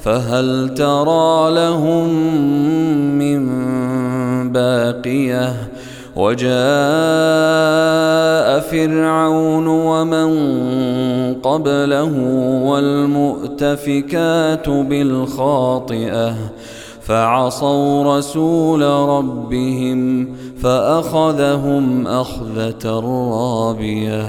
فهل ترى لهم من باقية؟ وجاء فرعون ومن قبله والمؤتفكات بالخاطئة فعصوا رسول ربهم فأخذهم أخذة رابية.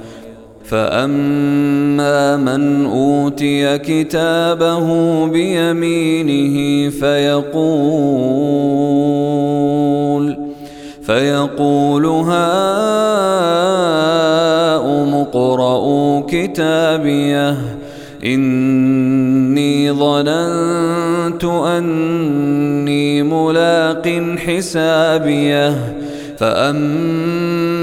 فأما من أوتي كتابه بيمينه فيقول فيقول هاؤم اقرءوا كتابيه إني ظننت أني ملاق حسابيه فأما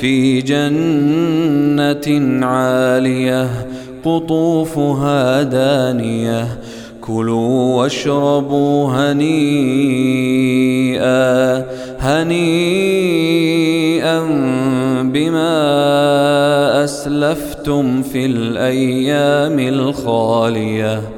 في جنة عالية قطوفها دانية. كلوا واشربوا هنيئا هنيئا بما أسلفتم في الأيام الخالية.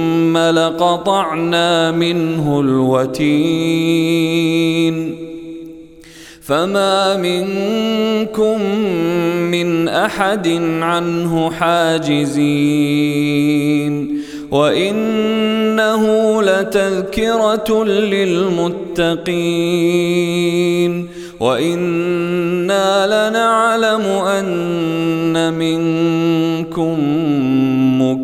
لقطعنا منه الوتين. فما منكم من أحد عنه حاجزين. وإنه لتذكرة للمتقين. وأنا